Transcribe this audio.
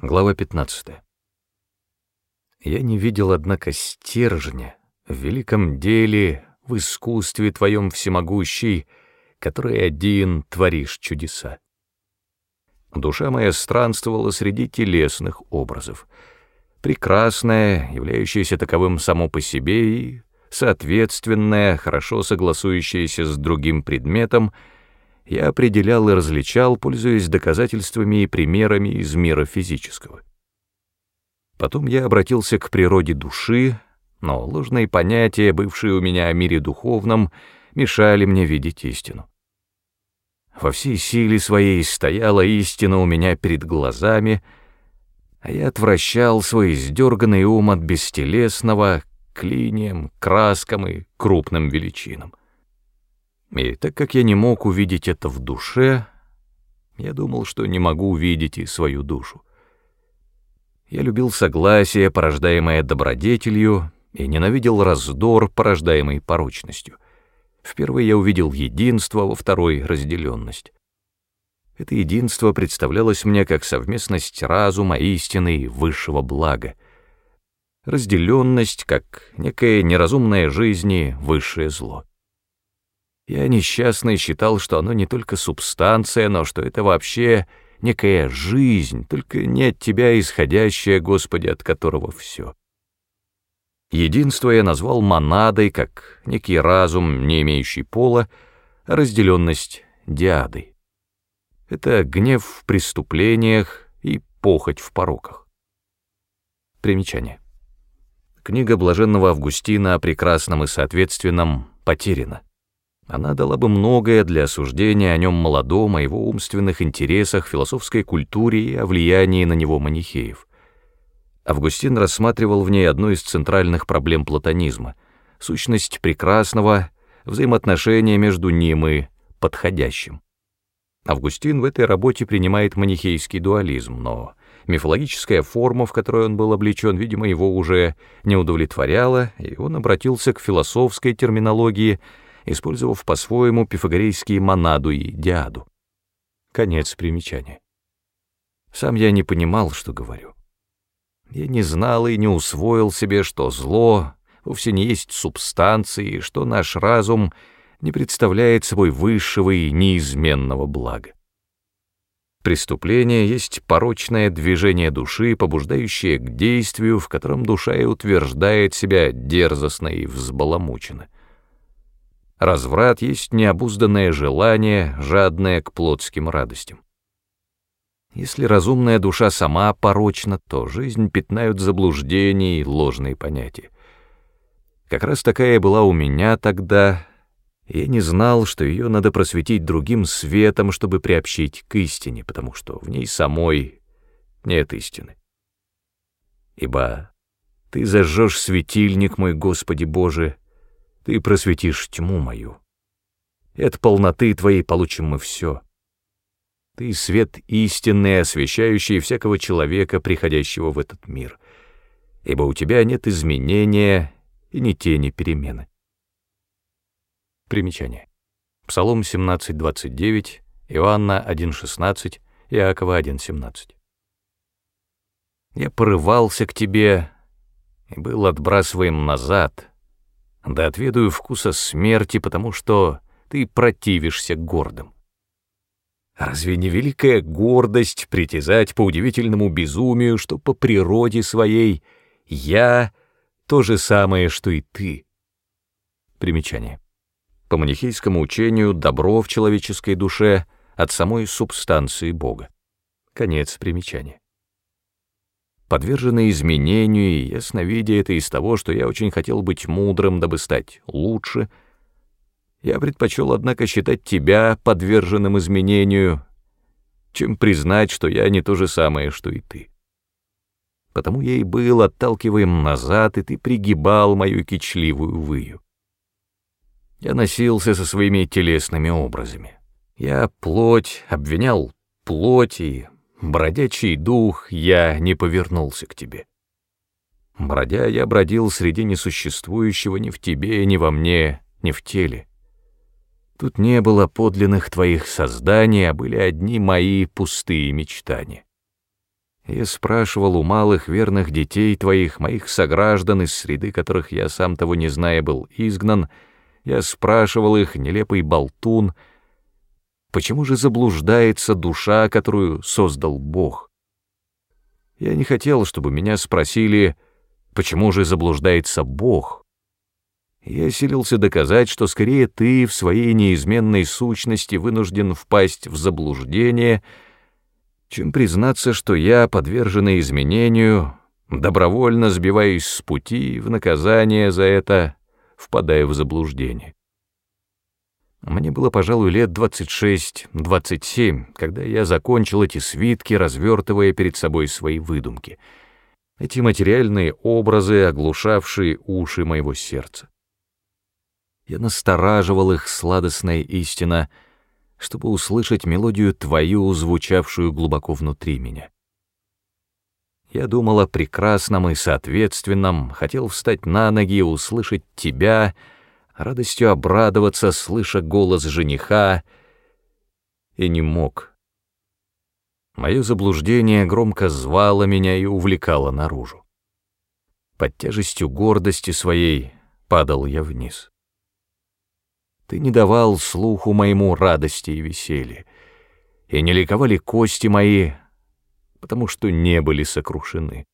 Глава 15. Я не видел, однако, стержня в великом деле, в искусстве твоем всемогущий, который один творишь чудеса. Душа моя странствовала среди телесных образов, прекрасная, являющаяся таковым само по себе и соответственная, хорошо согласующаяся с другим предметом — я определял и различал, пользуясь доказательствами и примерами из мира физического. Потом я обратился к природе души, но ложные понятия, бывшие у меня о мире духовном, мешали мне видеть истину. Во всей силе своей стояла истина у меня перед глазами, а я отвращал свой издерганный ум от бестелесного к линиям, краскам и крупным величинам. И так как я не мог увидеть это в душе, я думал, что не могу увидеть и свою душу. Я любил согласие, порождаемое добродетелью, и ненавидел раздор, порождаемый порочностью. В первой я увидел единство, во второй — разделенность. Это единство представлялось мне как совместность разума, истины и высшего блага. Разделенность, как некая неразумная жизни, высшее зло. Я несчастный считал, что оно не только субстанция, но что это вообще некая жизнь, только не от тебя исходящая, Господи, от которого все. Единство я назвал монадой, как некий разум, не имеющий пола, а разделенность диадой. Это гнев в преступлениях и похоть в пороках. Примечание. Книга блаженного Августина о прекрасном и соответственном потеряна. Она дала бы многое для осуждения о нем молодом, о его умственных интересах, философской культуре и о влиянии на него манихеев. Августин рассматривал в ней одну из центральных проблем платонизма — сущность прекрасного, взаимоотношения между ним и подходящим. Августин в этой работе принимает манихейский дуализм, но мифологическая форма, в которой он был облечен, видимо, его уже не удовлетворяла, и он обратился к философской терминологии — использовав по-своему пифагорейские монаду и диаду. Конец примечания. Сам я не понимал, что говорю. Я не знал и не усвоил себе, что зло вовсе не есть субстанции, что наш разум не представляет собой высшего и неизменного блага. Преступление есть порочное движение души, побуждающее к действию, в котором душа и утверждает себя дерзостно и взбаламученно. Разврат есть необузданное желание, жадное к плотским радостям. Если разумная душа сама порочна, то жизнь пятнают заблуждения и ложные понятия. Как раз такая была у меня тогда, я не знал, что ее надо просветить другим светом, чтобы приобщить к истине, потому что в ней самой нет истины. Ибо ты зажжешь светильник, мой Господи Боже, — ты просветишь тьму мою. И от полноты твоей получим мы все. Ты свет истинный, освещающий всякого человека, приходящего в этот мир, ибо у тебя нет изменения и ни тени перемены. Примечание. Псалом 17.29, Иоанна 1.16, Иакова 1.17. Я порывался к тебе и был отбрасываем назад, да отведаю вкуса смерти, потому что ты противишься гордым. Разве не великая гордость притязать по удивительному безумию, что по природе своей я то же самое, что и ты? Примечание. По манихейскому учению добро в человеческой душе от самой субстанции Бога. Конец примечания подвержены изменению, и ясновидя это из того, что я очень хотел быть мудрым, дабы стать лучше, я предпочел, однако, считать тебя подверженным изменению, чем признать, что я не то же самое, что и ты. Потому я и был отталкиваем назад, и ты пригибал мою кичливую выю. Я носился со своими телесными образами. Я плоть обвинял плоть и бродячий дух, я не повернулся к тебе. Бродя, я бродил среди несуществующего ни в тебе, ни во мне, ни в теле. Тут не было подлинных твоих созданий, а были одни мои пустые мечтания. Я спрашивал у малых верных детей твоих, моих сограждан, из среды которых я сам того не зная был изгнан, я спрашивал их, нелепый болтун, почему же заблуждается душа, которую создал Бог? Я не хотел, чтобы меня спросили, почему же заблуждается Бог? Я силился доказать, что скорее ты в своей неизменной сущности вынужден впасть в заблуждение — чем признаться, что я, подверженный изменению, добровольно сбиваюсь с пути в наказание за это впадаю в заблуждение. Мне было, пожалуй, лет 26-27, когда я закончил эти свитки, развертывая перед собой свои выдумки, эти материальные образы, оглушавшие уши моего сердца. Я настораживал их сладостная истина — чтобы услышать мелодию твою, звучавшую глубоко внутри меня. Я думал о прекрасном и соответственном, хотел встать на ноги и услышать тебя, радостью обрадоваться, слыша голос жениха, и не мог. Мое заблуждение громко звало меня и увлекало наружу. Под тяжестью гордости своей падал я вниз. Ты не давал слуху моему радости и веселья, и не ликовали кости мои, потому что не были сокрушены.